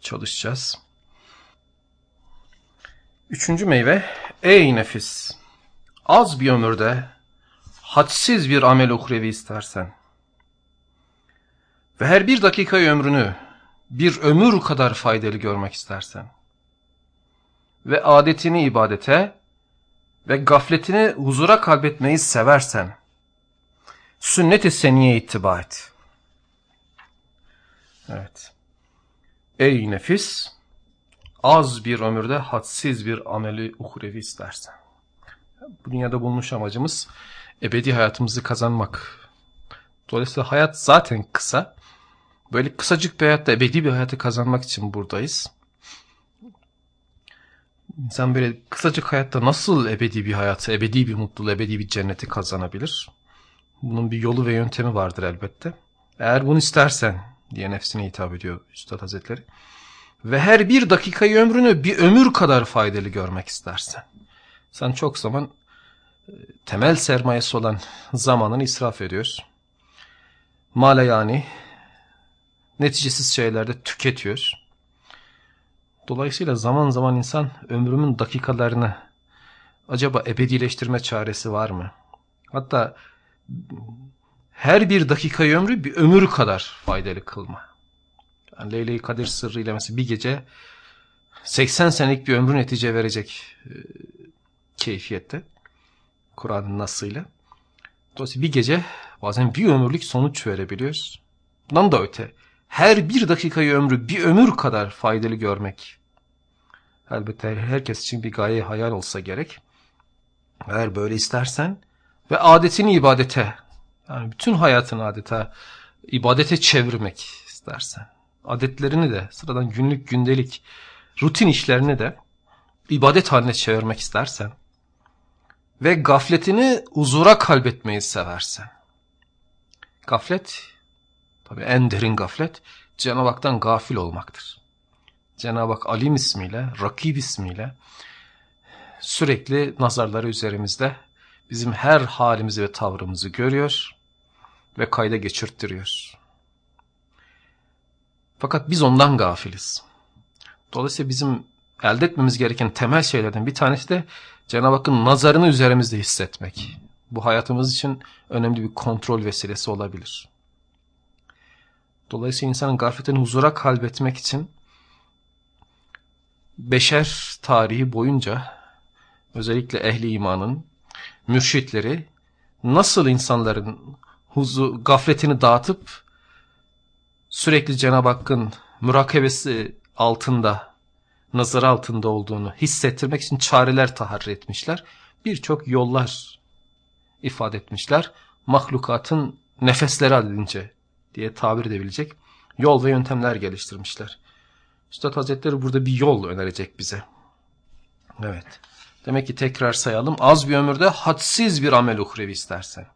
çalışacağız. 3. meyve Ey nefis! Az bir ömürde hadsiz bir amel uhrevi istersen ve her bir dakikayı ömrünü bir ömür kadar faydalı görmek istersen ve adetini ibadete ve gafletini huzura kalbetmeyi seversen sünnet-i seniye ittiba et. Evet. Ey nefis az bir ömürde hadsiz bir ameli uhrevi istersen. Bu dünyada bulmuş amacımız ebedi hayatımızı kazanmak. Dolayısıyla hayat zaten kısa. Böyle kısacık bir hayatta ebedi bir hayatı kazanmak için buradayız. İnsan böyle kısacık hayatta nasıl ebedi bir hayatı, ebedi bir mutluluğu, ebedi bir cenneti kazanabilir? Bunun bir yolu ve yöntemi vardır elbette. Eğer bunu istersen diye nefsine hitap ediyor Üstad Hazretleri. Ve her bir dakikayı ömrünü bir ömür kadar faydalı görmek istersen. Sen çok zaman e, temel sermayesi olan zamanını israf ediyorsun. Mala yani neticesiz şeylerde tüketiyor. Dolayısıyla zaman zaman insan ömrümün dakikalarını acaba ebedileştirme çaresi var mı? Hatta her bir dakikayı ömrü bir ömür kadar faydalı kılma. Yani Leyle-i Kadir sırrıyla mesela bir gece 80 senelik bir ömrü netice verecek e, keyfiyette. Kur'an'ın nasıyla. Dolayısıyla bir gece bazen bir ömürlük sonuç verebiliyoruz. Bundan da öte her bir dakikayı ömrü bir ömür kadar faydalı görmek. Elbette herkes için bir gaye hayal olsa gerek. Eğer böyle istersen ve adetini ibadete, yani bütün hayatını adeta ibadete çevirmek istersen. Adetlerini de sıradan günlük gündelik rutin işlerini de ibadet haline çevirmek istersen ve gafletini huzura kalbetmeyi seversen. Gaflet Tabi en derin gaflet Cenab-ı Hak'tan gafil olmaktır. Cenab-ı Hak Alim ismiyle, Rakib ismiyle sürekli nazarları üzerimizde bizim her halimizi ve tavrımızı görüyor ve kayda geçirttiriyor. Fakat biz ondan gafiliz. Dolayısıyla bizim elde etmemiz gereken temel şeylerden bir tanesi de Cenab-ı Hakk'ın nazarını üzerimizde hissetmek. Bu hayatımız için önemli bir kontrol vesilesi olabilir. Dolayısıyla insanın gafletini huzura kalbetmek için beşer tarihi boyunca özellikle ehli imanın mürşitleri nasıl insanların huzu, gafletini dağıtıp sürekli Cenab-ı Hakk'ın mürakebesi altında, nazar altında olduğunu hissettirmek için çareler taharri etmişler. Birçok yollar ifade etmişler. Mahlukatın nefesleri adedince diye tabir edebilecek yol ve yöntemler geliştirmişler. Üstad Hazretleri burada bir yol önerecek bize. Evet. Demek ki tekrar sayalım. Az bir ömürde hadsiz bir amel uhrevi istersen.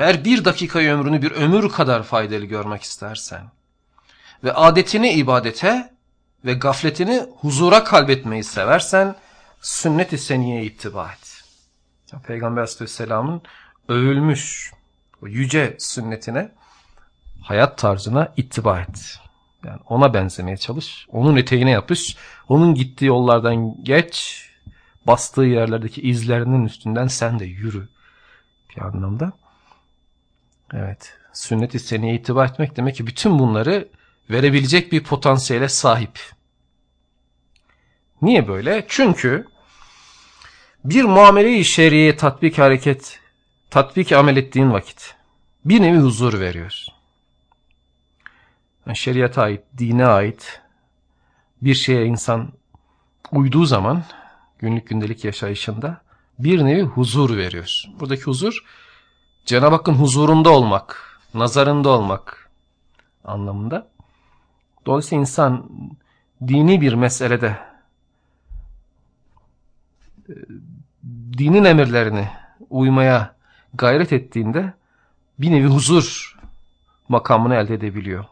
Her bir dakikayı ömrünü bir ömür kadar faydalı görmek istersen. Ve adetini ibadete ve gafletini huzura kalbetmeyi seversen sünnet-i seniyeye ittiba et. Peygamber Aleyhisselam'ın övülmüş o yüce sünnetine hayat tarzına ittiba et. Yani ona benzemeye çalış. Onun eteğine yapış. Onun gittiği yollardan geç. Bastığı yerlerdeki izlerinin üstünden sen de yürü. Bir anlamda. Evet. Sünnet-i seneye itibar etmek demek ki bütün bunları verebilecek bir potansiyele sahip. Niye böyle? Çünkü bir muamele-i şeriye tatbik hareket, tatbik amel ettiğin vakit bir nevi huzur veriyorsun yani şeriata ait, dine ait bir şeye insan uyduğu zaman günlük gündelik yaşayışında bir nevi huzur veriyor. Buradaki huzur Cenab-ı Hakk'ın huzurunda olmak, nazarında olmak anlamında. Dolayısıyla insan dini bir meselede e, dinin emirlerini uymaya gayret ettiğinde bir nevi huzur makamını elde edebiliyor.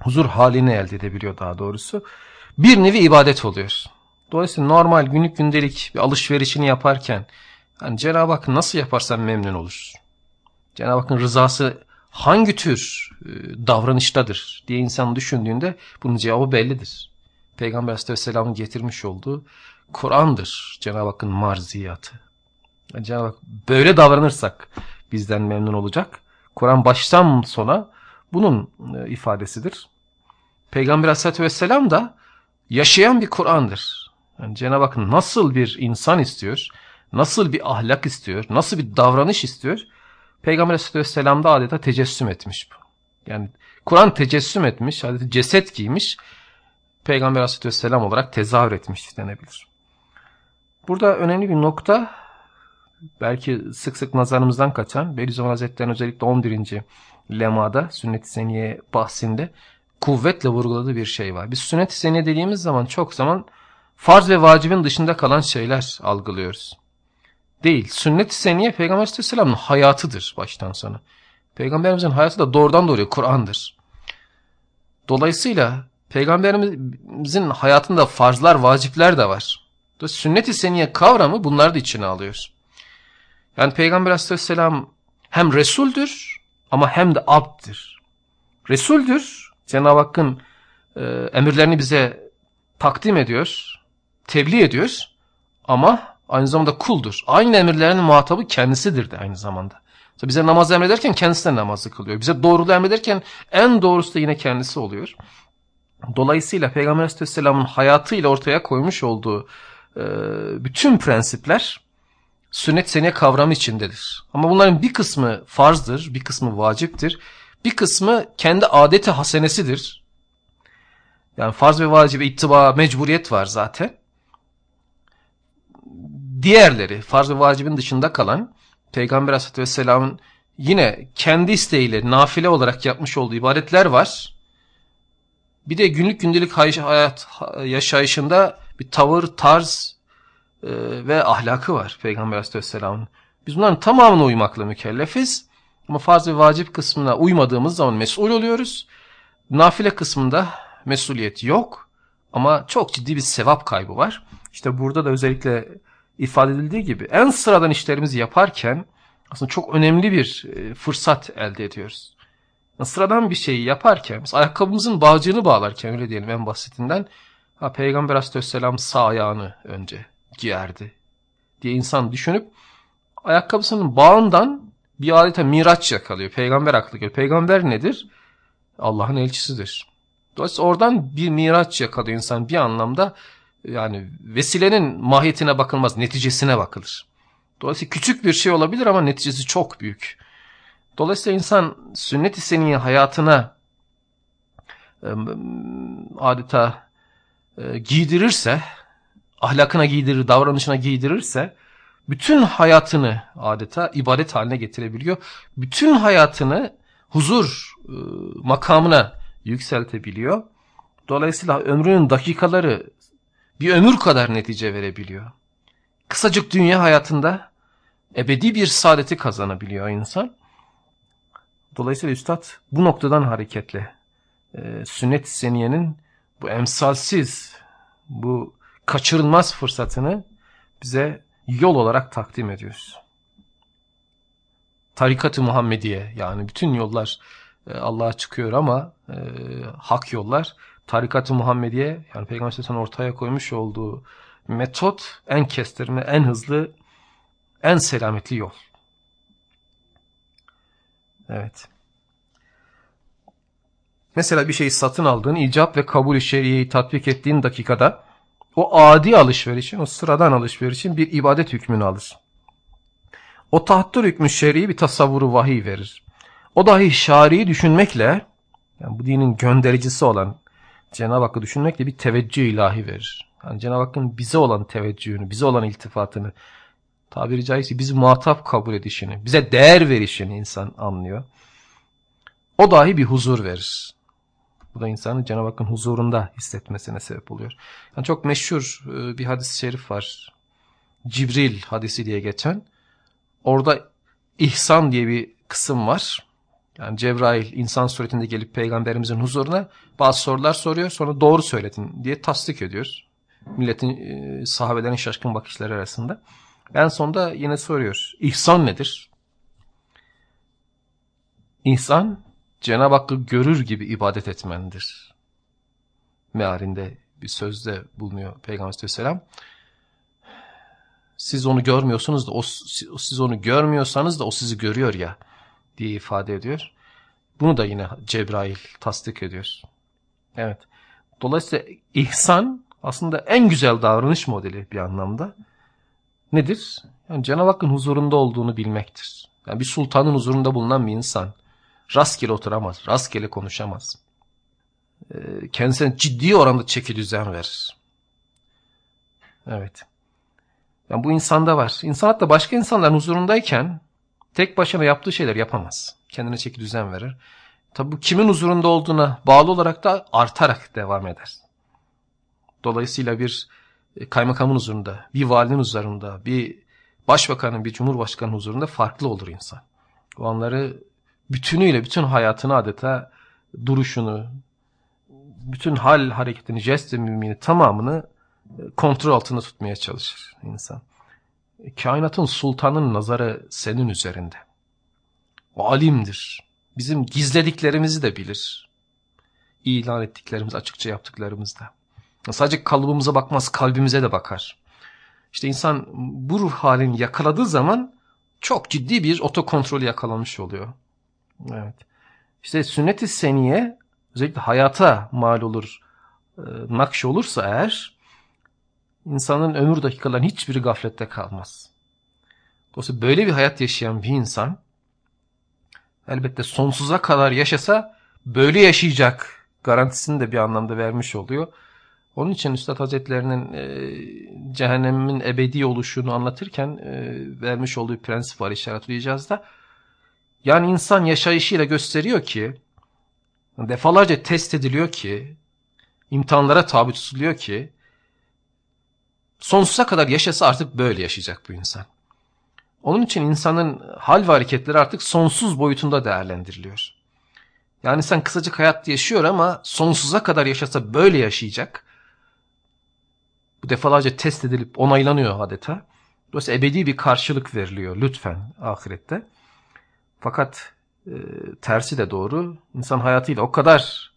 Huzur halini elde edebiliyor daha doğrusu. Bir nevi ibadet oluyor. Dolayısıyla normal günlük gündelik bir alışverişini yaparken yani Cenab-ı Hak nasıl yaparsan memnun olur. Cenab-ı Hakk'ın rızası hangi tür e, davranıştadır diye insan düşündüğünde bunun cevabı bellidir. Peygamber Aleyhisselam'ın getirmiş olduğu Kur'an'dır Cenab-ı Hakk'ın marziyatı. Yani Cenab-ı Hak böyle davranırsak bizden memnun olacak. Kur'an baştan sona bunun e, ifadesidir. Peygamber Aleyhisselatü Vesselam da yaşayan bir Kur'an'dır. Yani Cenab-ı Hak nasıl bir insan istiyor, nasıl bir ahlak istiyor, nasıl bir davranış istiyor, Peygamber Aleyhisselatü Vesselam da adeta tecessüm etmiş bu. Yani Kur'an tecessüm etmiş, adeta ceset giymiş, Peygamber Aleyhisselatü Vesselam olarak tezahür etmiş denebilir. Burada önemli bir nokta, belki sık sık nazarımızdan kaçan, Bediüzzaman Hazretleri'nin özellikle 11. lemada, sünnet-i seniye bahsinde kuvvetle vurguladığı bir şey var. Biz sünnet-i seniye dediğimiz zaman çok zaman farz ve vacibin dışında kalan şeyler algılıyoruz. Değil. Sünnet-i seniye Peygamber Aleyhisselam'ın hayatıdır baştan sona. Peygamberimizin hayatı da doğrudan doğruya Kur'an'dır. Dolayısıyla Peygamberimizin hayatında farzlar, vacipler de var. Sünnet-i seniye kavramı bunları da içine alıyor. Yani Peygamber Aleyhisselam hem Resul'dür ama hem de abddir. Resul'dür. Cenab-ı Hakk'ın e, emirlerini bize takdim ediyor, tebliğ ediyor ama aynı zamanda kuldur. Aynı emirlerin muhatabı kendisidir de aynı zamanda. Bize namaz emrederken kendisi de namazı kılıyor. Bize doğruluğu emrederken en doğrusu da yine kendisi oluyor. Dolayısıyla Peygamber Aleyhisselam'ın hayatıyla ortaya koymuş olduğu e, bütün prensipler sünnet seniye kavramı içindedir. Ama bunların bir kısmı farzdır, bir kısmı vaciptir. Bir kısmı kendi adeti hasenesidir. Yani farz ve vacibe ittiba, mecburiyet var zaten. Diğerleri, farz ve vacibin dışında kalan, Peygamber Aleyhisselatü Vesselam'ın yine kendi isteğiyle nafile olarak yapmış olduğu ibadetler var. Bir de günlük gündelik hayat yaşayışında bir tavır, tarz e, ve ahlakı var Peygamber Aleyhisselam'ın. Biz bunların tamamına uymakla mükellefiz. Ama farz ve vacip kısmına uymadığımız zaman mesul oluyoruz. Nafile kısmında mesuliyet yok ama çok ciddi bir sevap kaybı var. İşte burada da özellikle ifade edildiği gibi en sıradan işlerimizi yaparken aslında çok önemli bir e, fırsat elde ediyoruz. Sıradan bir şeyi yaparken, mesela ayakkabımızın bağcığını bağlarken öyle diyelim en basitinden, ha, Peygamber Aleyhisselam sağ ayağını önce giyerdi diye insan düşünüp ayakkabısının bağından bir adeta miraç yakalıyor. Peygamber aklı geliyor. Peygamber nedir? Allah'ın elçisidir. Dolayısıyla oradan bir miraç yakalıyor insan bir anlamda. Yani vesilenin mahiyetine bakılmaz, neticesine bakılır. Dolayısıyla küçük bir şey olabilir ama neticesi çok büyük. Dolayısıyla insan sünnet-i seniye hayatına adeta giydirirse, ahlakına giydirir, davranışına giydirirse bütün hayatını adeta ibadet haline getirebiliyor. Bütün hayatını huzur e, makamına yükseltebiliyor. Dolayısıyla ömrünün dakikaları bir ömür kadar netice verebiliyor. Kısacık dünya hayatında ebedi bir saadeti kazanabiliyor insan. Dolayısıyla Üstad bu noktadan hareketle e, sünnet seniyenin bu emsalsiz, bu kaçırılmaz fırsatını bize yol olarak takdim ediyoruz. Tarikat-ı Muhammediye yani bütün yollar e, Allah'a çıkıyor ama e, hak yollar Tarikat-ı Muhammediye yani Peygamber Aleyhisselam ortaya koymuş olduğu metot en kestirme, en hızlı, en selametli yol. Evet. Mesela bir şeyi satın aldığın icap ve kabul şeriyeyi tatbik ettiğin dakikada o adi alışverişin, o sıradan alışverişin bir ibadet hükmünü alır. O tahattür hükmü şer'i bir tasavvuru vahiy verir. O dahi şari'i düşünmekle, yani bu dinin göndericisi olan Cenab-ı Hakk'ı düşünmekle bir teveccüh ilahi verir. Yani Cenab-ı Hakk'ın bize olan teveccühünü, bize olan iltifatını, tabiri caizse bizi muhatap kabul edişini, bize değer verişini insan anlıyor. O dahi bir huzur verir. Bu da insanın Cenab-ı Hakk'ın huzurunda hissetmesine sebep oluyor. Yani çok meşhur e, bir hadis-i şerif var. Cibril hadisi diye geçen. Orada ihsan diye bir kısım var. Yani Cebrail insan suretinde gelip peygamberimizin huzuruna bazı sorular soruyor. Sonra doğru söyledin diye tasdik ediyor. Milletin, e, sahabelerin şaşkın bakışları arasında. En sonunda yine soruyor. İhsan nedir? İhsan Cenab-ı Hakk'ı görür gibi ibadet etmendir. Mealinde bir sözde bulunuyor Peygamber Aleyhisselam. Siz onu görmüyorsunuz da o, siz onu görmüyorsanız da o sizi görüyor ya diye ifade ediyor. Bunu da yine Cebrail tasdik ediyor. Evet. Dolayısıyla ihsan aslında en güzel davranış modeli bir anlamda. Nedir? Yani Cenab-ı Hakk'ın huzurunda olduğunu bilmektir. Yani bir sultanın huzurunda bulunan bir insan rastgele oturamaz, rastgele konuşamaz. Ee, kendisine ciddi oranda çeki düzen verir. Evet. Yani bu insanda var. İnsan hatta başka insanların huzurundayken tek başına yaptığı şeyler yapamaz. Kendine çeki düzen verir. Tabi bu kimin huzurunda olduğuna bağlı olarak da artarak devam eder. Dolayısıyla bir e, kaymakamın huzurunda, bir valinin huzurunda, bir başbakanın, bir cumhurbaşkanının huzurunda farklı olur insan. O anları bütünüyle, bütün hayatını adeta duruşunu, bütün hal hareketini, jest ve mimini tamamını e, kontrol altında tutmaya çalışır insan. Kainatın sultanın nazarı senin üzerinde. O alimdir. Bizim gizlediklerimizi de bilir. İlan ettiklerimiz, açıkça yaptıklarımızda. Sadece kalıbımıza bakmaz, kalbimize de bakar. İşte insan bu ruh halini yakaladığı zaman çok ciddi bir otokontrolü yakalamış oluyor. Evet. İşte sünnet-i seniye özellikle hayata mal olur, e, nakş olursa eğer insanın ömür dakikalarının hiçbiri gaflette kalmaz. Dolayısıyla böyle bir hayat yaşayan bir insan elbette sonsuza kadar yaşasa böyle yaşayacak garantisini de bir anlamda vermiş oluyor. Onun için Üstad Hazretlerinin e, cehennemin ebedi oluşunu anlatırken e, vermiş olduğu prensip var işaret da. Yani insan yaşayışıyla gösteriyor ki defalarca test ediliyor ki imtihanlara tabi tutuluyor ki sonsuza kadar yaşasa artık böyle yaşayacak bu insan. Onun için insanın hal ve hareketleri artık sonsuz boyutunda değerlendiriliyor. Yani sen kısacık hayat yaşıyor ama sonsuza kadar yaşasa böyle yaşayacak. Bu defalarca test edilip onaylanıyor adeta. Dolayısıyla ebedi bir karşılık veriliyor lütfen ahirette. Fakat e, tersi de doğru. İnsan hayatıyla o kadar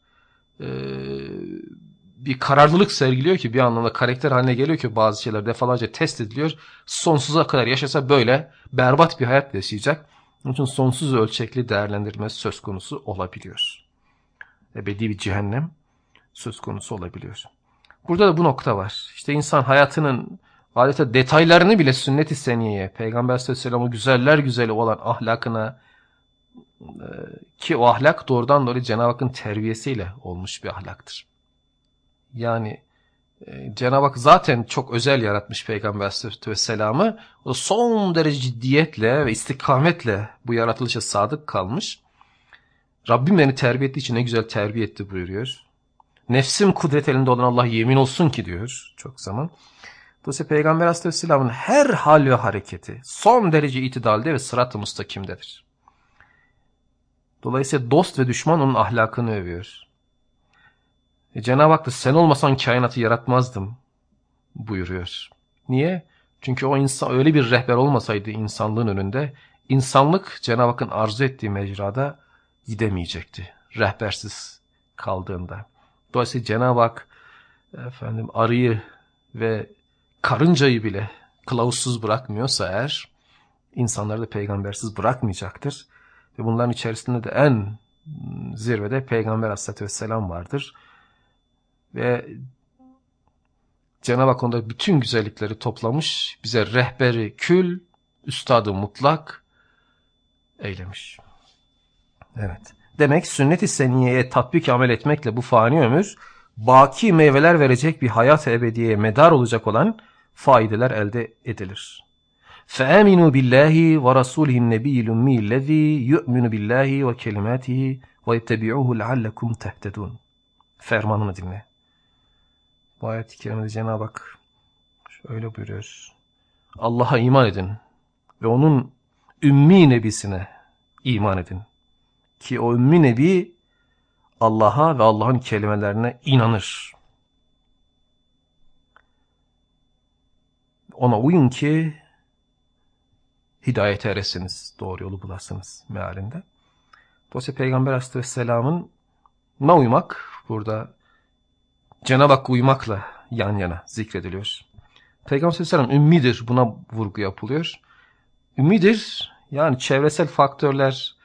e, bir kararlılık sergiliyor ki bir anlamda karakter haline geliyor ki bazı şeyler defalarca test ediliyor. Sonsuza kadar yaşasa böyle berbat bir hayat yaşayacak. Onun için sonsuz ölçekli değerlendirme söz konusu olabiliyor. Ebedi bir cehennem söz konusu olabiliyor. Burada da bu nokta var. İşte insan hayatının adeta detaylarını bile sünnet-i seniyeye, Peygamber Aleyhisselam'ın güzeller güzeli olan ahlakına e, ki o ahlak doğrudan doğru Cenab-ı Hakk'ın terbiyesiyle olmuş bir ahlaktır. Yani e, Cenab-ı Hak zaten çok özel yaratmış Peygamber Aleyhisselam'ı. O son derece ciddiyetle ve istikametle bu yaratılışa sadık kalmış. Rabbim beni terbiye ettiği için ne güzel terbiye etti buyuruyor. Nefsim kudret elinde olan Allah yemin olsun ki diyor çok zaman. Dolayısıyla Peygamber Aleyhisselam'ın her hal ve hareketi son derece itidalde ve sırat-ı mustakimdedir. Dolayısıyla dost ve düşman onun ahlakını övüyor. E, Cenab-ı Hak da sen olmasan kainatı yaratmazdım buyuruyor. Niye? Çünkü o insan öyle bir rehber olmasaydı insanlığın önünde insanlık Cenab-ı Hakk'ın arzu ettiği mecrada gidemeyecekti. Rehbersiz kaldığında. Dolayısıyla Cenab-ı Hak efendim arıyı ve karıncayı bile kılavuzsuz bırakmıyorsa eğer insanları da peygambersiz bırakmayacaktır. Ve bunların içerisinde de en zirvede Peygamber Aleyhisselatü Vesselam vardır Ve Cenab-ı Hak onda bütün güzellikleri toplamış, bize rehberi kül, üstadı mutlak eylemiş. Evet. Demek sünnet-i seniyeye tatbik amel etmekle bu fani ömür, baki meyveler verecek bir hayat ebediyeye medar olacak olan faydeler elde edilir. فَآمِنُوا بِاللّٰهِ وَرَسُولِهِ النَّبِيِّ الْاُمِّيِّ الَّذ۪ي يُؤْمِنُ بِاللّٰهِ وَكَلِمَاتِهِ وَيَتَّبِعُوهُ لَعَلَّكُمْ تَهْتَدُونَ Fermanımı dinle. Bu ayet-i kerimede Cenab-ı Hak şöyle buyuruyor. Allah'a iman edin ve onun ümmi nebisine iman edin. Ki o ümmi nebi Allah'a ve Allah'ın kelimelerine inanır. Ona uyun ki hidayete eresiniz, doğru yolu bulasınız mealinde. Dolayısıyla Peygamber Aleyhisselam'ın na uymak burada Cenab-ı Hakk'a uymakla yan yana zikrediliyor. Peygamber Aleyhisselam ümmidir buna vurgu yapılıyor. Ümmidir yani çevresel faktörler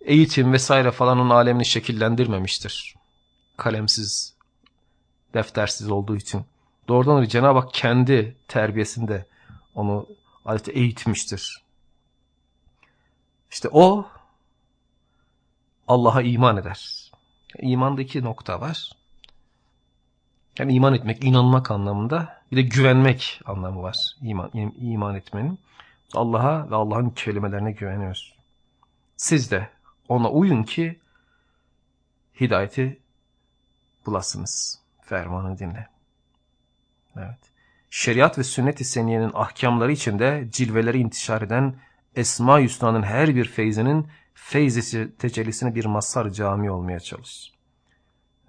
eğitim vesaire falan onun alemini şekillendirmemiştir. Kalemsiz, deftersiz olduğu için. Doğrudan Cenab-ı Hak kendi terbiyesinde onu adeta eğitmiştir. İşte o Allah'a iman eder. İmanda iki nokta var. Yani iman etmek, inanmak anlamında bir de güvenmek anlamı var iman, iman etmenin. Allah'a ve Allah'ın kelimelerine güveniyoruz. Siz de ona uyun ki hidayeti bulasınız. Fermanı dinle. Evet. Şeriat ve sünnet-i seniyenin ahkamları içinde cilveleri intişar eden Esma-i her bir feyzinin feyzesi tecellisine bir mazhar cami olmaya çalış.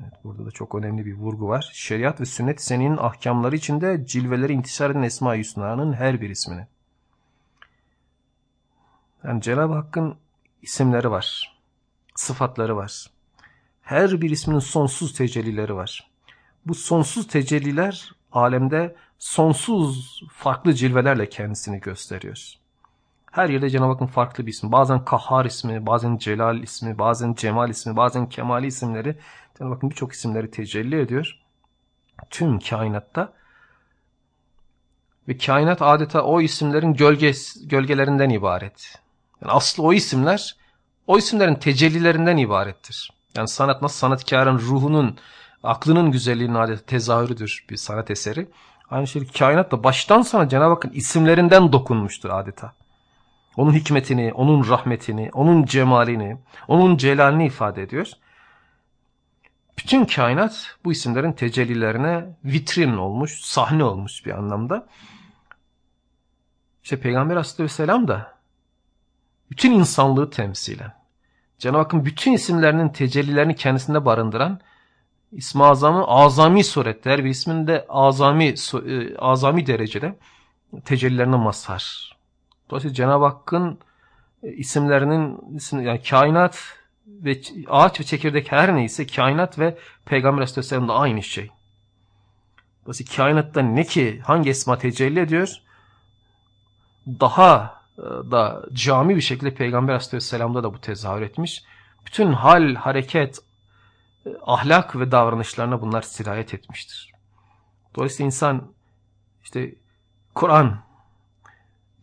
Evet, burada da çok önemli bir vurgu var. Şeriat ve sünnet seninin ahkamları içinde cilveleri intişar eden Esma-i Hüsna'nın her bir ismini. Yani Cenab-ı Hakk'ın isimleri var. Sıfatları var. Her bir isminin sonsuz tecellileri var. Bu sonsuz tecelliler alemde sonsuz farklı cilvelerle kendisini gösteriyor. Her yerde Cenab-ı Hakk'ın farklı bir ismi. Bazen Kahhar ismi, bazen Celal ismi, bazen Cemal ismi, bazen Kemali isimleri. Cenab-ı Hakk'ın birçok isimleri tecelli ediyor. Tüm kainatta. Ve kainat adeta o isimlerin gölge, gölgelerinden ibaret. Yani aslı o isimler, o isimlerin tecellilerinden ibarettir. Yani sanat nasıl sanatkarın ruhunun, aklının güzelliğinin adeta tezahürüdür bir sanat eseri. Aynı şekilde kainat da baştan sona Cenab-ı Hakk'ın isimlerinden dokunmuştur adeta. Onun hikmetini, onun rahmetini, onun cemalini, onun celalini ifade ediyor. Bütün kainat bu isimlerin tecellilerine vitrin olmuş, sahne olmuş bir anlamda. İşte Peygamber Aleyhisselam da bütün insanlığı temsilen, Cenab-ı Hakk'ın bütün isimlerinin tecellilerini kendisinde barındıran İsmi Azam'ı azami surette, her bir isminde azami, e, azami derecede tecellilerine mazhar. Dolayısıyla Cenab-ı Hakk'ın e, isimlerinin yani kainat ve ağaç ve çekirdek her neyse kainat ve Peygamber Aleyhisselam da aynı şey. Dolayısıyla kainatta ne ki hangi esma tecelli ediyor? Daha e, da cami bir şekilde Peygamber Aleyhisselam'da da bu tezahür etmiş. Bütün hal, hareket, e, ahlak ve davranışlarına bunlar sirayet etmiştir. Dolayısıyla insan işte Kur'an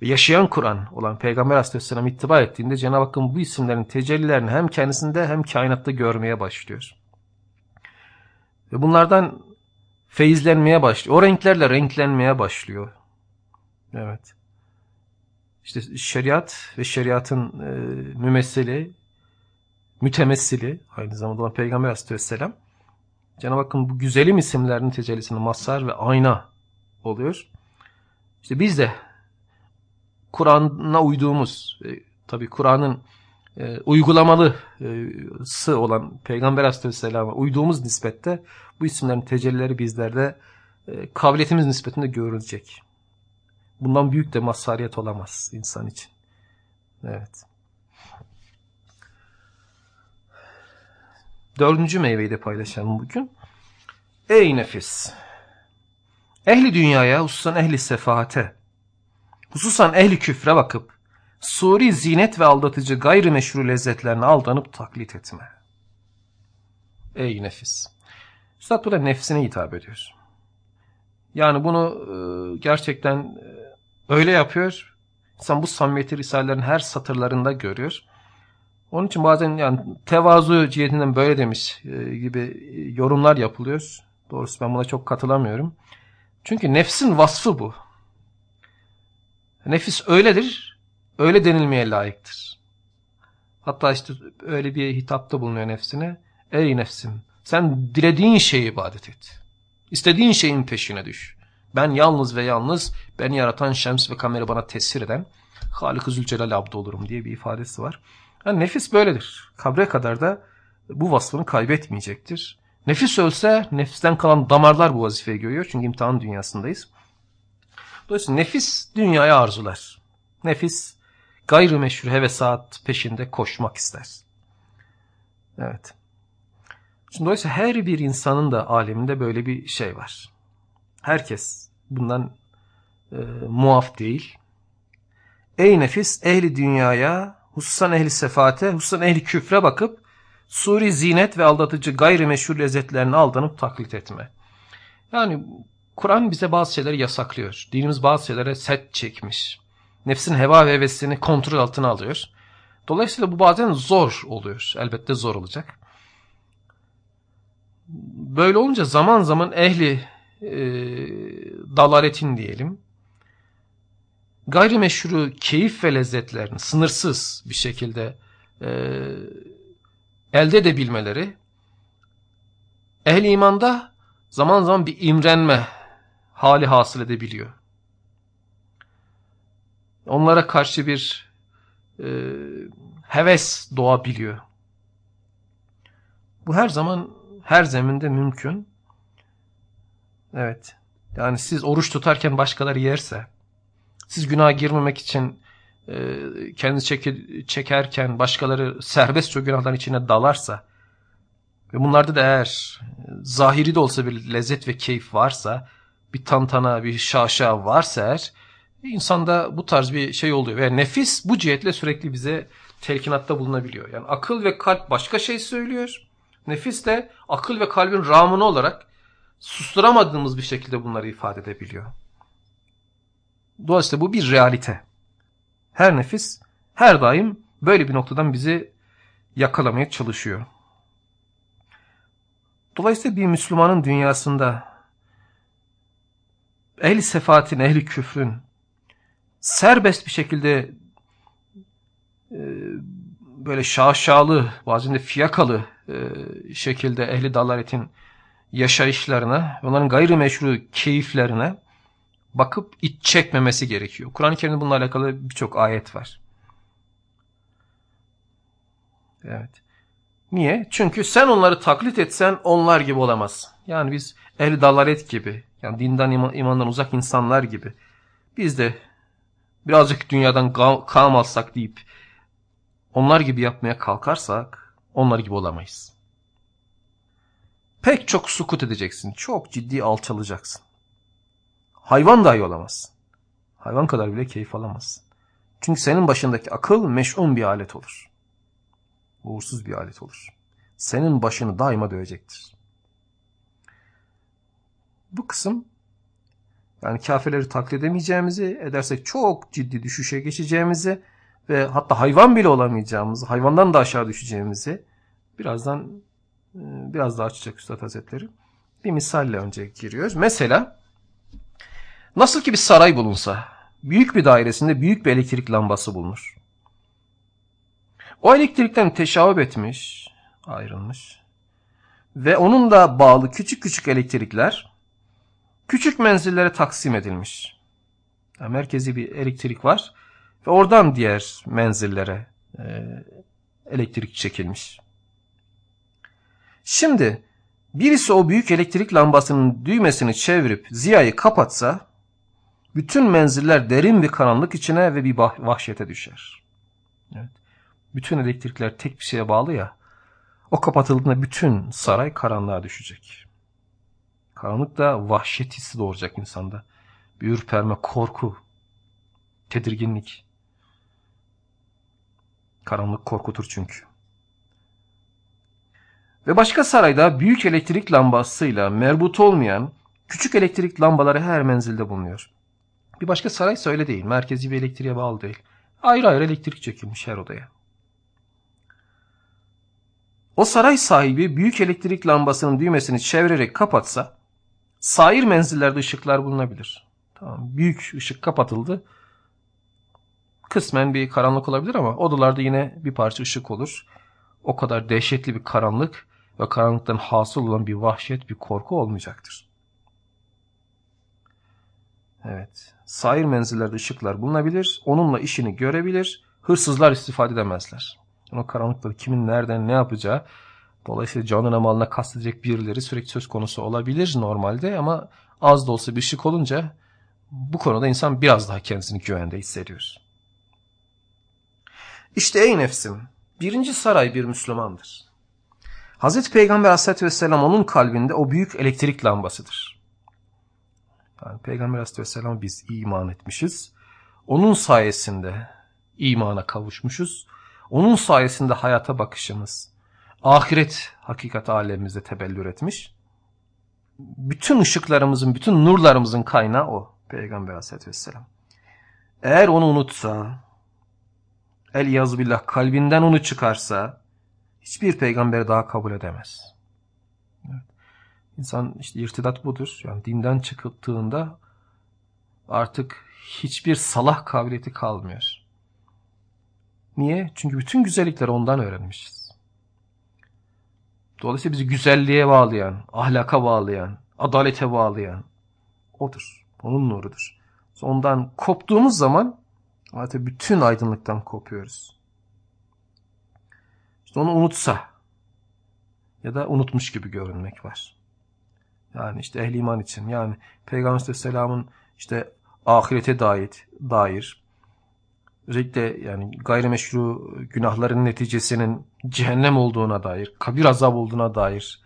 yaşayan Kur'an olan Peygamber Aleyhisselam ittiba ettiğinde Cenab-ı Hakk'ın bu isimlerin tecellilerini hem kendisinde hem kainatta görmeye başlıyor. Ve bunlardan feyizlenmeye başlıyor. O renklerle renklenmeye başlıyor. Evet. İşte şeriat ve şeriatın e, mümessili, mütemessili aynı zamanda olan Peygamber Aleyhisselam Cenab-ı Hakk'ın bu güzelim isimlerinin tecellisini mazhar ve ayna oluyor. İşte biz de Kur'an'a uyduğumuz, e, tabi Kur'an'ın e, uygulamalısı olan Peygamber Aleyhisselam'a uyduğumuz nispette bu isimlerin tecellileri bizlerde e, kabiliyetimiz nispetinde görülecek. Bundan büyük de mazhariyet olamaz insan için. Evet. Dördüncü meyveyi de paylaşalım bugün. Ey nefis! Ehli dünyaya, hususan ehli sefahate, hususan ehli küfre bakıp, suri zinet ve aldatıcı gayrimeşru lezzetlerine aldanıp taklit etme. Ey nefis! Üstad burada nefsine hitap ediyor. Yani bunu e, gerçekten e, öyle yapıyor. İnsan bu samimiyeti risalelerin her satırlarında görüyor. Onun için bazen yani tevazu cihetinden böyle demiş e, gibi yorumlar yapılıyor. Doğrusu ben buna çok katılamıyorum. Çünkü nefsin vasfı bu. Nefis öyledir, öyle denilmeye layıktır. Hatta işte öyle bir hitapta bulunuyor nefsine. Ey nefsim, Sen dilediğin şeye ibadet et. İstediğin şeyin peşine düş. Ben yalnız ve yalnız beni yaratan şems ve kameri bana tesir eden Halik-i Zülcelal abd olurum diye bir ifadesi var. Yani nefis böyledir. Kabre kadar da bu vasfını kaybetmeyecektir. Nefis ölse nefisten kalan damarlar bu vazifeyi görüyor. Çünkü imtihan dünyasındayız. Dolayısıyla nefis dünyaya arzular. Nefis gayrimeşru hevesat peşinde koşmak ister. Evet. Şimdi dolayısıyla her bir insanın da aleminde böyle bir şey var. Herkes bundan e, muaf değil. Ey nefis ehli dünyaya, hususan ehli sefate, hususan ehli küfre bakıp suri zinet ve aldatıcı gayrimeşhur lezzetlerini aldanıp taklit etme. Yani Kur'an bize bazı şeyleri yasaklıyor. Dinimiz bazı şeylere set çekmiş. Nefsin heva ve hevesini kontrol altına alıyor. Dolayısıyla bu bazen zor oluyor. Elbette zor olacak. Böyle olunca zaman zaman ehli e, dalaretin diyelim gayrimeşru keyif ve lezzetlerini sınırsız bir şekilde e, elde edebilmeleri ehli imanda zaman zaman bir imrenme hali hasıl edebiliyor. Onlara karşı bir e, heves doğabiliyor. Bu her zaman her zeminde mümkün. Evet. Yani siz oruç tutarken başkaları yerse, siz günaha girmemek için e, kendi çeki, çekerken başkaları serbestçe günahların içine dalarsa ve bunlarda da eğer zahiri de olsa bir lezzet ve keyif varsa, bir tantana, bir şaşa varsa eğer, insanda bu tarz bir şey oluyor. Ve nefis bu cihetle sürekli bize telkinatta bulunabiliyor. Yani akıl ve kalp başka şey söylüyor. Nefis de akıl ve kalbin ramını olarak susturamadığımız bir şekilde bunları ifade edebiliyor. Dolayısıyla bu bir realite. Her nefis her daim böyle bir noktadan bizi yakalamaya çalışıyor. Dolayısıyla bir Müslümanın dünyasında ehli sefatin, ehli küfrün serbest bir şekilde e, böyle şaşalı, bazen de fiyakalı e, şekilde ehli dalaretin yaşayışlarına, onların gayrimeşru keyiflerine bakıp iç çekmemesi gerekiyor. Kur'an-ı Kerim'de bununla alakalı birçok ayet var. Evet. Niye? Çünkü sen onları taklit etsen onlar gibi olamazsın. Yani biz ehli dalalet gibi, yani dinden iman, imandan uzak insanlar gibi biz de birazcık dünyadan kam alsak deyip onlar gibi yapmaya kalkarsak onlar gibi olamayız. Pek çok sukut edeceksin. Çok ciddi alçalacaksın. Hayvan dahi olamazsın. Hayvan kadar bile keyif alamazsın. Çünkü senin başındaki akıl meş'un bir alet olur. Uğursuz bir alet olur. Senin başını daima dövecektir. Bu kısım yani kafirleri taklit edemeyeceğimizi, edersek çok ciddi düşüşe geçeceğimizi ve hatta hayvan bile olamayacağımızı, hayvandan da aşağı düşeceğimizi birazdan e, biraz daha açacak Üstad Hazretleri. Bir misalle önce giriyoruz. Mesela nasıl ki bir saray bulunsa, büyük bir dairesinde büyük bir elektrik lambası bulunur. O elektrikten teşavüp etmiş, ayrılmış ve onun da bağlı küçük küçük elektrikler küçük menzillere taksim edilmiş. Yani merkezi bir elektrik var ve oradan diğer menzillere e, elektrik çekilmiş. Şimdi birisi o büyük elektrik lambasının düğmesini çevirip ziyayı kapatsa bütün menziller derin bir karanlık içine ve bir vahşete düşer. Evet. Bütün elektrikler tek bir şeye bağlı ya. O kapatıldığında bütün saray karanlığa düşecek. Karanlık da vahşet hissi doğuracak insanda. Bir ürperme, korku, tedirginlik. Karanlık korkutur çünkü. Ve başka sarayda büyük elektrik lambasıyla merbut olmayan küçük elektrik lambaları her menzilde bulunuyor. Bir başka saray ise öyle değil. Merkezi bir elektriğe bağlı değil. Ayrı ayrı elektrik çekilmiş her odaya. O saray sahibi büyük elektrik lambasının düğmesini çevirerek kapatsa sair menzillerde ışıklar bulunabilir. Tamam, büyük ışık kapatıldı. Kısmen bir karanlık olabilir ama odalarda yine bir parça ışık olur. O kadar dehşetli bir karanlık ve karanlıktan hasıl olan bir vahşet, bir korku olmayacaktır. Evet. Sair menzillerde ışıklar bulunabilir. Onunla işini görebilir. Hırsızlar istifade edemezler. O karanlıkta kimin nereden ne yapacağı dolayısıyla canına malına kastedecek birileri sürekli söz konusu olabilir normalde ama az da olsa bir ışık olunca bu konuda insan biraz daha kendisini güvende hissediyor. İşte ey nefsim, birinci saray bir Müslümandır. Hazreti Peygamber Aleyhisselatü Vesselam onun kalbinde o büyük elektrik lambasıdır. Yani Peygamber Aleyhisselatü Vesselam biz iman etmişiz. Onun sayesinde imana kavuşmuşuz. Onun sayesinde hayata bakışımız, ahiret hakikat alemimizde tebellür etmiş. Bütün ışıklarımızın, bütün nurlarımızın kaynağı o. Peygamber Aleyhisselatü Vesselam. Eğer onu unutsa, el yazbillah kalbinden onu çıkarsa, hiçbir peygamber daha kabul edemez. İnsan işte irtidat budur. Yani dinden çıktığında artık hiçbir salah kabiliyeti kalmıyor. Niye? Çünkü bütün güzellikleri ondan öğrenmişiz. Dolayısıyla bizi güzelliğe bağlayan, ahlaka bağlayan, adalete bağlayan odur. Onun nurudur. Ondan koptuğumuz zaman artık bütün aydınlıktan kopuyoruz. İşte onu unutsa ya da unutmuş gibi görünmek var. Yani işte ehli iman için yani Peygamber Aleyhisselam'ın işte ahirete dair, dair özellikle yani gayrimeşru günahların neticesinin cehennem olduğuna dair, kabir azab olduğuna dair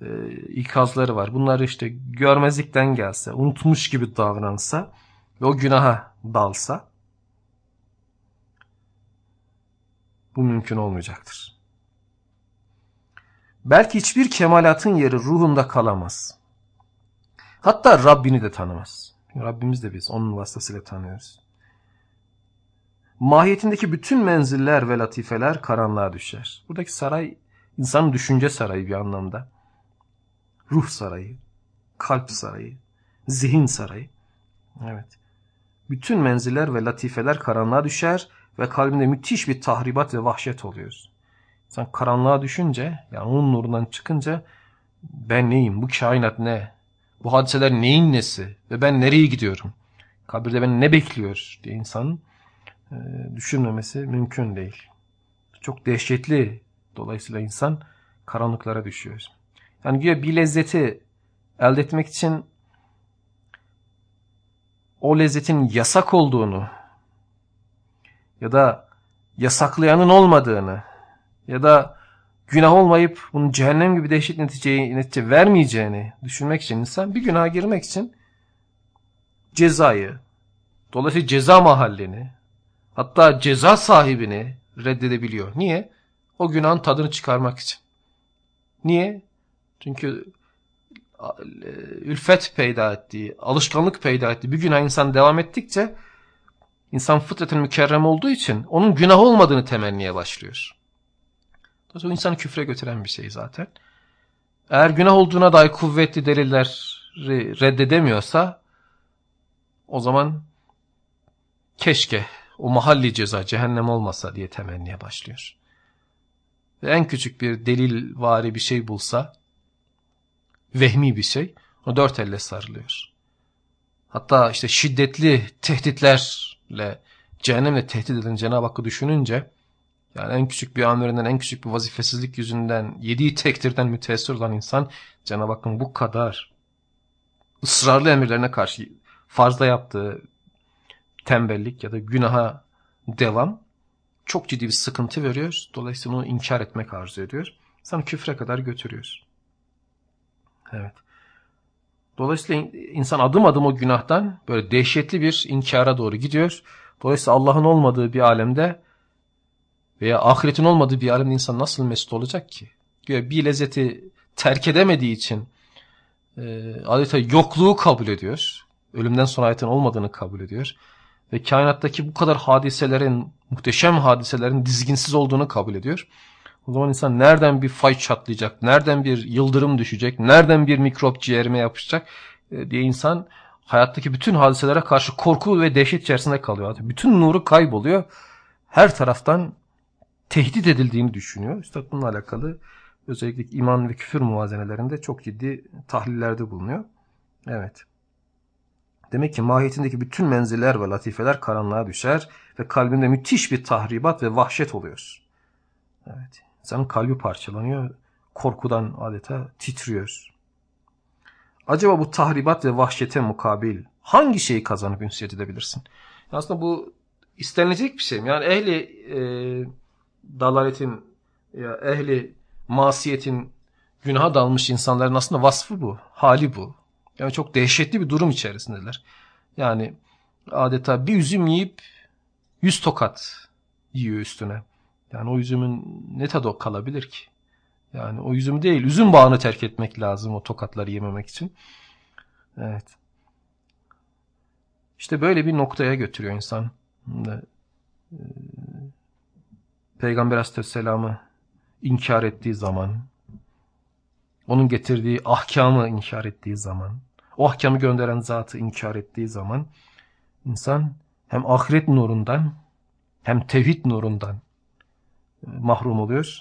e, ikazları var. Bunları işte görmezlikten gelse, unutmuş gibi davransa ve o günaha dalsa bu mümkün olmayacaktır. Belki hiçbir kemalatın yeri ruhunda kalamaz. Hatta Rabbini de tanımaz. Rabbimiz de biz onun vasıtasıyla tanıyoruz. Mahiyetindeki bütün menziller ve latifeler karanlığa düşer. Buradaki saray insanın düşünce sarayı bir anlamda. Ruh sarayı, kalp sarayı, zihin sarayı. Evet. Bütün menziller ve latifeler karanlığa düşer ve kalbinde müthiş bir tahribat ve vahşet oluyor. Sen karanlığa düşünce, yani onun nurundan çıkınca ben neyim, bu kainat ne, bu hadiseler neyin nesi ve ben nereye gidiyorum, kabirde beni ne bekliyor diye insanın düşünmemesi mümkün değil. Çok dehşetli dolayısıyla insan karanlıklara düşüyor. Yani güya bir lezzeti elde etmek için o lezzetin yasak olduğunu ya da yasaklayanın olmadığını ya da günah olmayıp bunun cehennem gibi dehşet neticeyi, netice vermeyeceğini düşünmek için insan bir günaha girmek için cezayı, dolayısıyla ceza mahallini, hatta ceza sahibini reddedebiliyor. Niye? O günahın tadını çıkarmak için. Niye? Çünkü e, ülfet peyda ettiği, alışkanlık peyda ettiği bir günah insan devam ettikçe insan fıtratın mükerrem olduğu için onun günah olmadığını temenniye başlıyor. Dolayısıyla insanı küfre götüren bir şey zaten. Eğer günah olduğuna dair kuvvetli delilleri reddedemiyorsa o zaman keşke o mahalli ceza cehennem olmasa diye temenniye başlıyor. Ve en küçük bir delil vari bir şey bulsa vehmi bir şey o dört elle sarılıyor. Hatta işte şiddetli tehditlerle cehennemle tehdit edilen Cenab-ı Hakk'ı düşününce yani en küçük bir amirinden, en küçük bir vazifesizlik yüzünden, yediği tektirden müteessir olan insan Cenab-ı Hakk'ın bu kadar ısrarlı emirlerine karşı farzda yaptığı tembellik ya da günaha devam çok ciddi bir sıkıntı veriyor. Dolayısıyla onu inkar etmek arzu ediyor. Sen küfre kadar götürüyor. Evet. Dolayısıyla insan adım adım o günahtan böyle dehşetli bir inkara doğru gidiyor. Dolayısıyla Allah'ın olmadığı bir alemde veya ahiretin olmadığı bir alemde insan nasıl mesut olacak ki? Bir lezzeti terk edemediği için e, adeta yokluğu kabul ediyor. Ölümden sonra ayetin olmadığını kabul ediyor. Ve kainattaki bu kadar hadiselerin, muhteşem hadiselerin dizginsiz olduğunu kabul ediyor. O zaman insan nereden bir fay çatlayacak, nereden bir yıldırım düşecek, nereden bir mikrop ciğerime yapışacak e, diye insan hayattaki bütün hadiselere karşı korku ve dehşet içerisinde kalıyor. Bütün nuru kayboluyor. Her taraftan tehdit edildiğini düşünüyor. Üstad bununla alakalı özellikle iman ve küfür muvazenelerinde çok ciddi tahlillerde bulunuyor. Evet. Demek ki mahiyetindeki bütün menziler ve latifeler karanlığa düşer ve kalbinde müthiş bir tahribat ve vahşet oluyor. Evet. İnsanın kalbi parçalanıyor. Korkudan adeta titriyor. Acaba bu tahribat ve vahşete mukabil hangi şeyi kazanıp ünsiyet edebilirsin? Aslında bu istenilecek bir şey mi? Yani ehli e, dalaletin ya ehli masiyetin günaha dalmış insanların aslında vasfı bu. Hali bu. Yani çok dehşetli bir durum içerisindeler. Yani adeta bir üzüm yiyip yüz tokat yiyor üstüne. Yani o üzümün ne tadı kalabilir ki? Yani o üzüm değil, üzüm bağını terk etmek lazım o tokatları yememek için. Evet. İşte böyle bir noktaya götürüyor insan. E, Peygamber Aleyhisselam'ı inkar ettiği zaman, onun getirdiği ahkamı inkar ettiği zaman, o ahkamı gönderen zatı inkar ettiği zaman insan hem ahiret nurundan hem tevhid nurundan e, mahrum oluyor.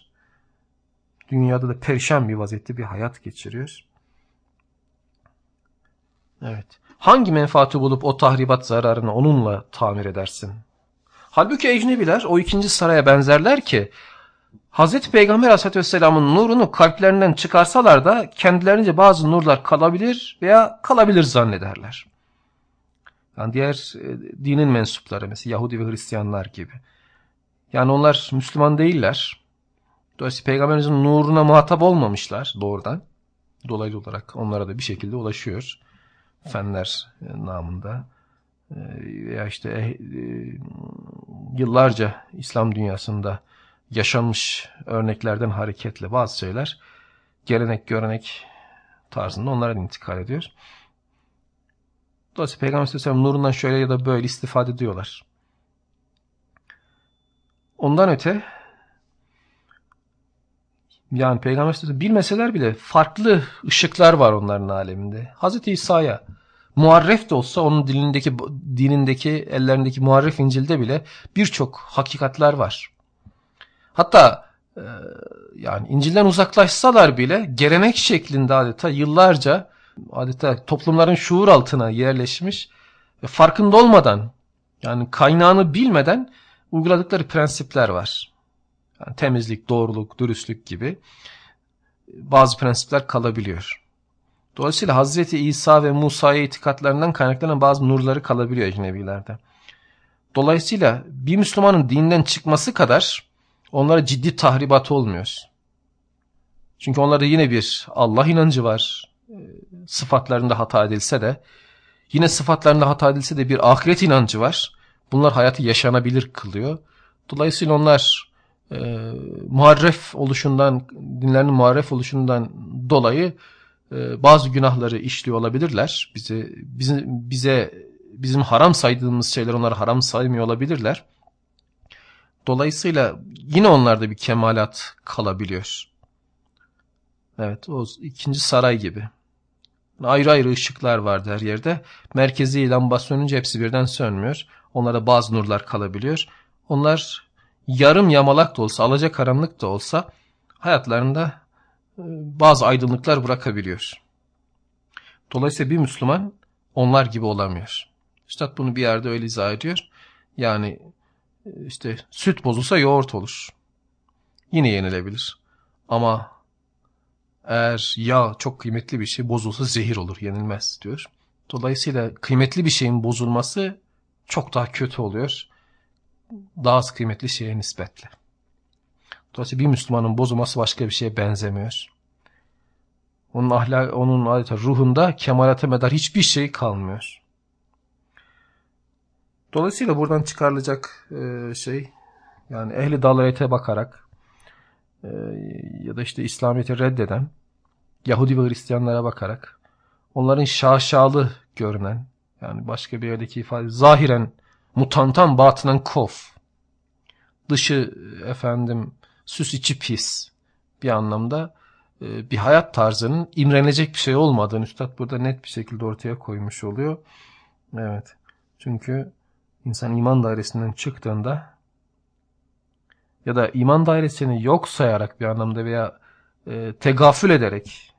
Dünyada da perişan bir vaziyette bir hayat geçiriyor. Evet. Hangi menfaati bulup o tahribat zararını onunla tamir edersin? Halbuki ecnebiler o ikinci saraya benzerler ki Hazreti Peygamber Aleyhisselatü Vesselam'ın nurunu kalplerinden çıkarsalar da kendilerince bazı nurlar kalabilir veya kalabilir zannederler. Yani diğer e, dinin mensupları mesela Yahudi ve Hristiyanlar gibi. Yani onlar Müslüman değiller. Dolayısıyla Peygamberimizin nuruna muhatap olmamışlar doğrudan. Dolaylı olarak onlara da bir şekilde ulaşıyor. Fenler e, namında. E, veya işte yıllarca İslam dünyasında yaşanmış örneklerden hareketle bazı şeyler gelenek görenek tarzında onlara intikal ediyor. Dolayısıyla Peygamber Aleyhisselam nurundan şöyle ya da böyle istifade ediyorlar. Ondan öte yani Peygamber Aleyhisselam bilmeseler bile farklı ışıklar var onların aleminde. Hazreti İsa'ya muharref de olsa onun dilindeki dinindeki ellerindeki muharref İncil'de bile birçok hakikatler var. Hatta e, yani İncil'den uzaklaşsalar bile gelenek şeklinde adeta yıllarca adeta toplumların şuur altına yerleşmiş ve farkında olmadan yani kaynağını bilmeden uyguladıkları prensipler var. Yani temizlik, doğruluk, dürüstlük gibi bazı prensipler kalabiliyor. Dolayısıyla Hazreti İsa ve Musa'ya itikatlarından kaynaklanan bazı nurları kalabiliyor ecnebilerde. Dolayısıyla bir Müslümanın dinden çıkması kadar onlara ciddi tahribat olmuyor. Çünkü onlarda yine bir Allah inancı var. Ee, sıfatlarında hata edilse de yine sıfatlarında hata edilse de bir ahiret inancı var. Bunlar hayatı yaşanabilir kılıyor. Dolayısıyla onlar e, muharref oluşundan, dinlerinin muharref oluşundan dolayı e, bazı günahları işliyor olabilirler. Bize, bize, bize bizim haram saydığımız şeyler onlara haram saymıyor olabilirler. Dolayısıyla yine onlarda bir kemalat kalabiliyor. Evet o ikinci saray gibi. Ayrı ayrı ışıklar vardı her yerde. Merkezi lamba sönünce hepsi birden sönmüyor. Onlara bazı nurlar kalabiliyor. Onlar yarım yamalak da olsa, alacakaranlık da olsa hayatlarında e, bazı aydınlıklar bırakabiliyor. Dolayısıyla bir Müslüman onlar gibi olamıyor. Üstad bunu bir yerde öyle izah ediyor. Yani işte süt bozulsa yoğurt olur. Yine yenilebilir. Ama eğer yağ çok kıymetli bir şey bozulsa zehir olur, yenilmez diyor. Dolayısıyla kıymetli bir şeyin bozulması çok daha kötü oluyor. Daha az kıymetli şeye nispetle. Dolayısıyla bir Müslümanın bozulması başka bir şeye benzemiyor. Onun ahlak, onun adeta ruhunda kemalete medar hiçbir şey kalmıyor. Dolayısıyla buradan çıkarılacak e, şey yani ehli dalalete bakarak e, ya da işte İslamiyet'i reddeden Yahudi ve Hristiyanlara bakarak onların şaşalı görünen yani başka bir yerdeki ifade zahiren mutantan batınan kof dışı efendim süs içi pis bir anlamda e, bir hayat tarzının imrenecek bir şey olmadığını Üstad burada net bir şekilde ortaya koymuş oluyor. Evet. Çünkü insan iman dairesinden çıktığında ya da iman dairesini yok sayarak bir anlamda veya e, tegafül ederek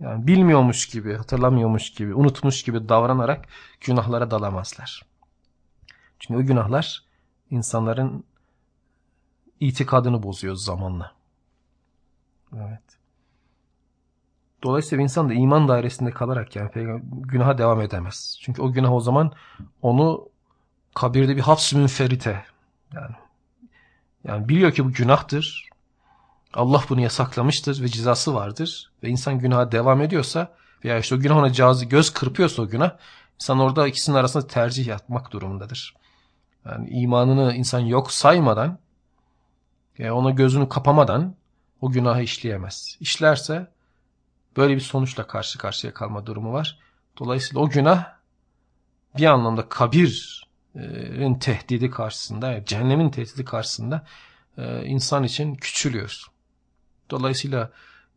yani bilmiyormuş gibi, hatırlamıyormuş gibi, unutmuş gibi davranarak günahlara dalamazlar. Çünkü o günahlar insanların itikadını bozuyor zamanla. Evet. Dolayısıyla insan da iman dairesinde kalarak yani günaha devam edemez. Çünkü o günah o zaman onu kabirde bir haps münferite yani yani biliyor ki bu günahtır. Allah bunu yasaklamıştır ve cezası vardır. Ve insan günaha devam ediyorsa veya işte o günah ona cazı göz kırpıyorsa o günah insan orada ikisinin arasında tercih yapmak durumundadır. Yani imanını insan yok saymadan yani ona gözünü kapamadan o günahı işleyemez. İşlerse böyle bir sonuçla karşı karşıya kalma durumu var. Dolayısıyla o günah bir anlamda kabirin tehdidi karşısında, cehennemin tehdidi karşısında e, insan için küçülüyor. Dolayısıyla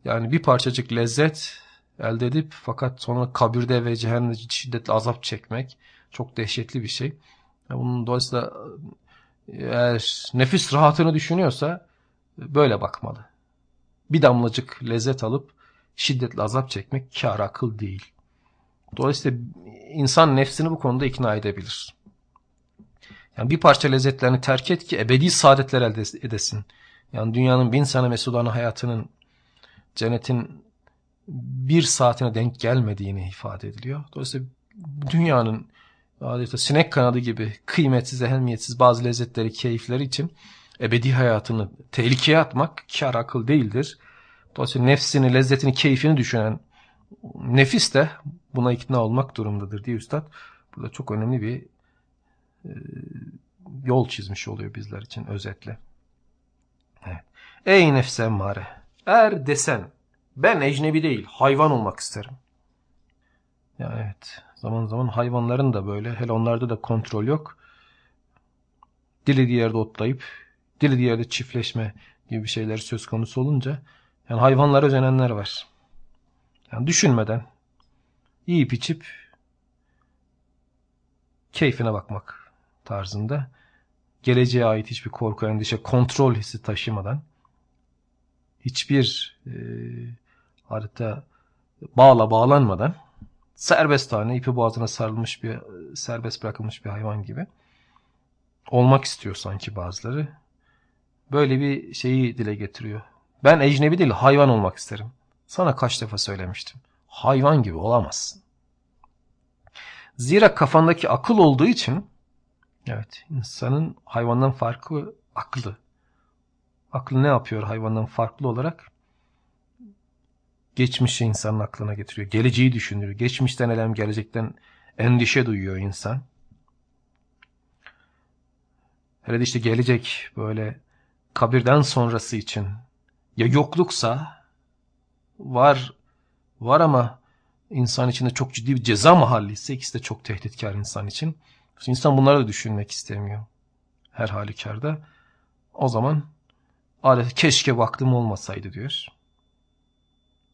yani bir parçacık lezzet elde edip fakat sonra kabirde ve cehennemde şiddetli azap çekmek çok dehşetli bir şey. Bunun dolayısıyla eğer nefis rahatını düşünüyorsa böyle bakmalı. Bir damlacık lezzet alıp şiddetli azap çekmek kar akıl değil. Dolayısıyla insan nefsini bu konuda ikna edebilir. Yani bir parça lezzetlerini terk et ki ebedi saadetler elde edesin. Yani dünyanın bin sene mesudana hayatının cennetin bir saatine denk gelmediğini ifade ediliyor. Dolayısıyla dünyanın adeta sinek kanadı gibi kıymetsiz, ehemmiyetsiz bazı lezzetleri, keyifleri için ebedi hayatını tehlikeye atmak kar akıl değildir. Dolayısıyla nefsini, lezzetini, keyfini düşünen nefis de buna ikna olmak durumundadır diye Üstad. Burada çok önemli bir yol çizmiş oluyor bizler için özetle. Ey nefse emmare, eğer desen ben ecnebi değil hayvan olmak isterim. Ya evet zaman zaman hayvanların da böyle hele onlarda da kontrol yok. Dilediği yerde otlayıp dilediği yerde çiftleşme gibi şeyler söz konusu olunca yani hayvanlara özenenler var. Yani düşünmeden yiyip içip keyfine bakmak tarzında geleceğe ait hiçbir korku, endişe, kontrol hissi taşımadan hiçbir e, harita bağla bağlanmadan serbest tane ipi boğazına sarılmış bir serbest bırakılmış bir hayvan gibi olmak istiyor sanki bazıları. Böyle bir şeyi dile getiriyor. Ben ecnebi değil hayvan olmak isterim. Sana kaç defa söylemiştim. Hayvan gibi olamazsın. Zira kafandaki akıl olduğu için evet insanın hayvandan farkı aklı. Aklı ne yapıyor hayvandan farklı olarak? Geçmişi insanın aklına getiriyor. Geleceği düşünüyor. Geçmişten elem gelecekten endişe duyuyor insan. Hele de işte gelecek böyle kabirden sonrası için ya yokluksa var var ama insan içinde çok ciddi bir ceza mahalli ise ikisi de çok tehditkar insan için. İnsan bunları da düşünmek istemiyor. Her halükarda. O zaman adeta keşke vaktim olmasaydı diyor.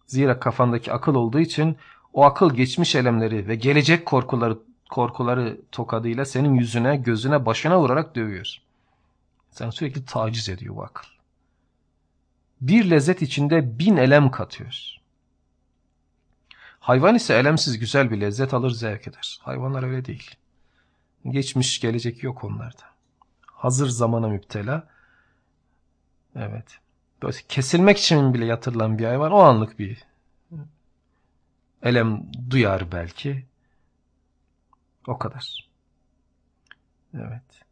Zira kafandaki akıl olduğu için o akıl geçmiş elemleri ve gelecek korkuları korkuları tokadıyla senin yüzüne, gözüne, başına vurarak dövüyor. Sen sürekli taciz ediyor bu akıl bir lezzet içinde bin elem katıyor. Hayvan ise elemsiz güzel bir lezzet alır zevk eder. Hayvanlar öyle değil. Geçmiş gelecek yok onlarda. Hazır zamana müptela. Evet. Böyle kesilmek için bile yatırılan bir hayvan o anlık bir elem duyar belki. O kadar. Evet.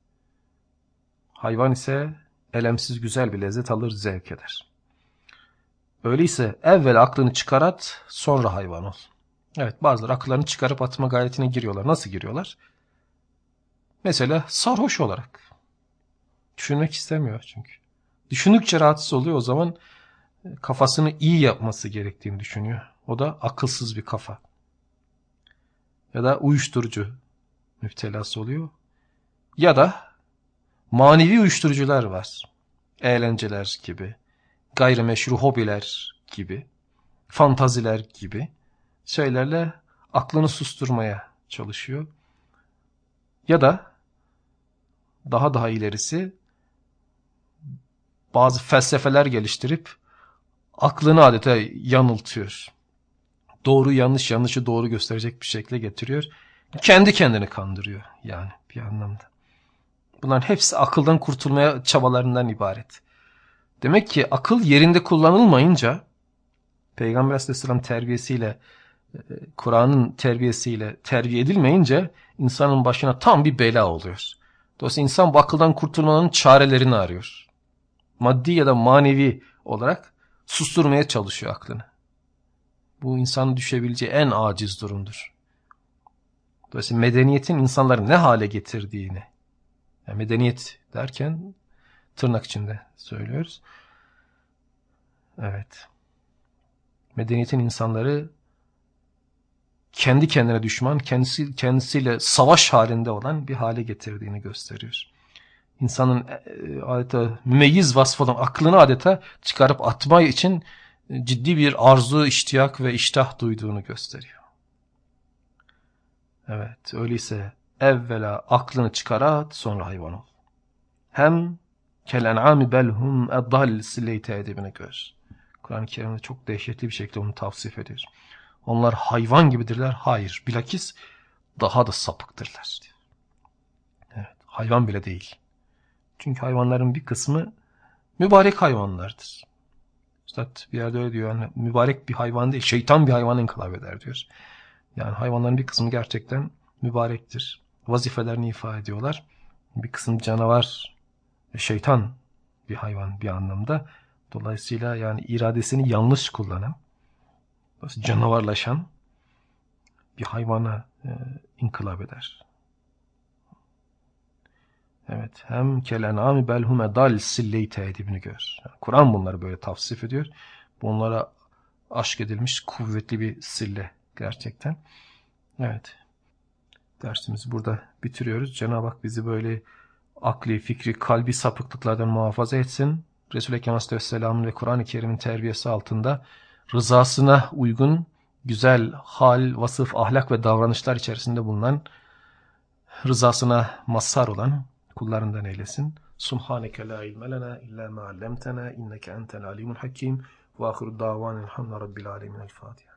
Hayvan ise elemsiz güzel bir lezzet alır zevk eder. Öyleyse evvel aklını çıkarat sonra hayvan ol. Evet bazıları akıllarını çıkarıp atma gayretine giriyorlar. Nasıl giriyorlar? Mesela sarhoş olarak. Düşünmek istemiyor çünkü. Düşündükçe rahatsız oluyor o zaman e, kafasını iyi yapması gerektiğini düşünüyor. O da akılsız bir kafa. Ya da uyuşturucu müptelası oluyor. Ya da manevi uyuşturucular var. Eğlenceler gibi gayrimeşru hobiler gibi, fantaziler gibi şeylerle aklını susturmaya çalışıyor. Ya da daha daha ilerisi bazı felsefeler geliştirip aklını adeta yanıltıyor. Doğru yanlış yanlışı doğru gösterecek bir şekilde getiriyor. Kendi kendini kandırıyor yani bir anlamda. Bunların hepsi akıldan kurtulmaya çabalarından ibaret. Demek ki akıl yerinde kullanılmayınca Peygamber Aleyhisselam terbiyesiyle e, Kur'an'ın terbiyesiyle terbiye edilmeyince insanın başına tam bir bela oluyor. Dolayısıyla insan bu akıldan kurtulmanın çarelerini arıyor. Maddi ya da manevi olarak susturmaya çalışıyor aklını. Bu insanın düşebileceği en aciz durumdur. Dolayısıyla medeniyetin insanları ne hale getirdiğini, yani medeniyet derken tırnak içinde söylüyoruz. Evet. Medeniyetin insanları kendi kendine düşman, kendisi kendisiyle savaş halinde olan bir hale getirdiğini gösteriyor. İnsanın e, adeta mümeyyiz vasfı olan aklını adeta çıkarıp atma için ciddi bir arzu, iştiyak ve iştah duyduğunu gösteriyor. Evet, öyleyse evvela aklını çıkarat sonra hayvan ol. Hem kel en'ami belhum eddal silleyte edibine gör. Kur'an-ı Kerim'de çok dehşetli bir şekilde onu tavsif ediyor. Onlar hayvan gibidirler. Hayır. Bilakis daha da sapıktırlar. Evet. Hayvan bile değil. Çünkü hayvanların bir kısmı mübarek hayvanlardır. Üstad bir yerde öyle diyor. Yani mübarek bir hayvan değil. Şeytan bir hayvanı inkılap eder diyor. Yani hayvanların bir kısmı gerçekten mübarektir. Vazifelerini ifa ediyorlar. Bir kısım canavar, şeytan bir hayvan bir anlamda. Dolayısıyla yani iradesini yanlış kullanan, canavarlaşan bir hayvana e, inkılap eder. Evet. Hem kelenami belhume dal silleyi teedibini gör. Yani Kur'an bunları böyle tavsif ediyor. Bunlara aşk edilmiş kuvvetli bir sille gerçekten. Evet. Dersimizi burada bitiriyoruz. Cenab-ı Hak bizi böyle akli, fikri, kalbi sapıklıklardan muhafaza etsin. Resul-i Ekrem Aleyhisselam'ın ve Kur'an-ı Kerim'in terbiyesi altında rızasına uygun güzel hal, vasıf, ahlak ve davranışlar içerisinde bulunan rızasına mazhar olan kullarından eylesin. Subhaneke la ilme lena illa ma allamtana inneke entel alimul hakim ve ahiru davanil hamdü rabbil alemin el Fatiha.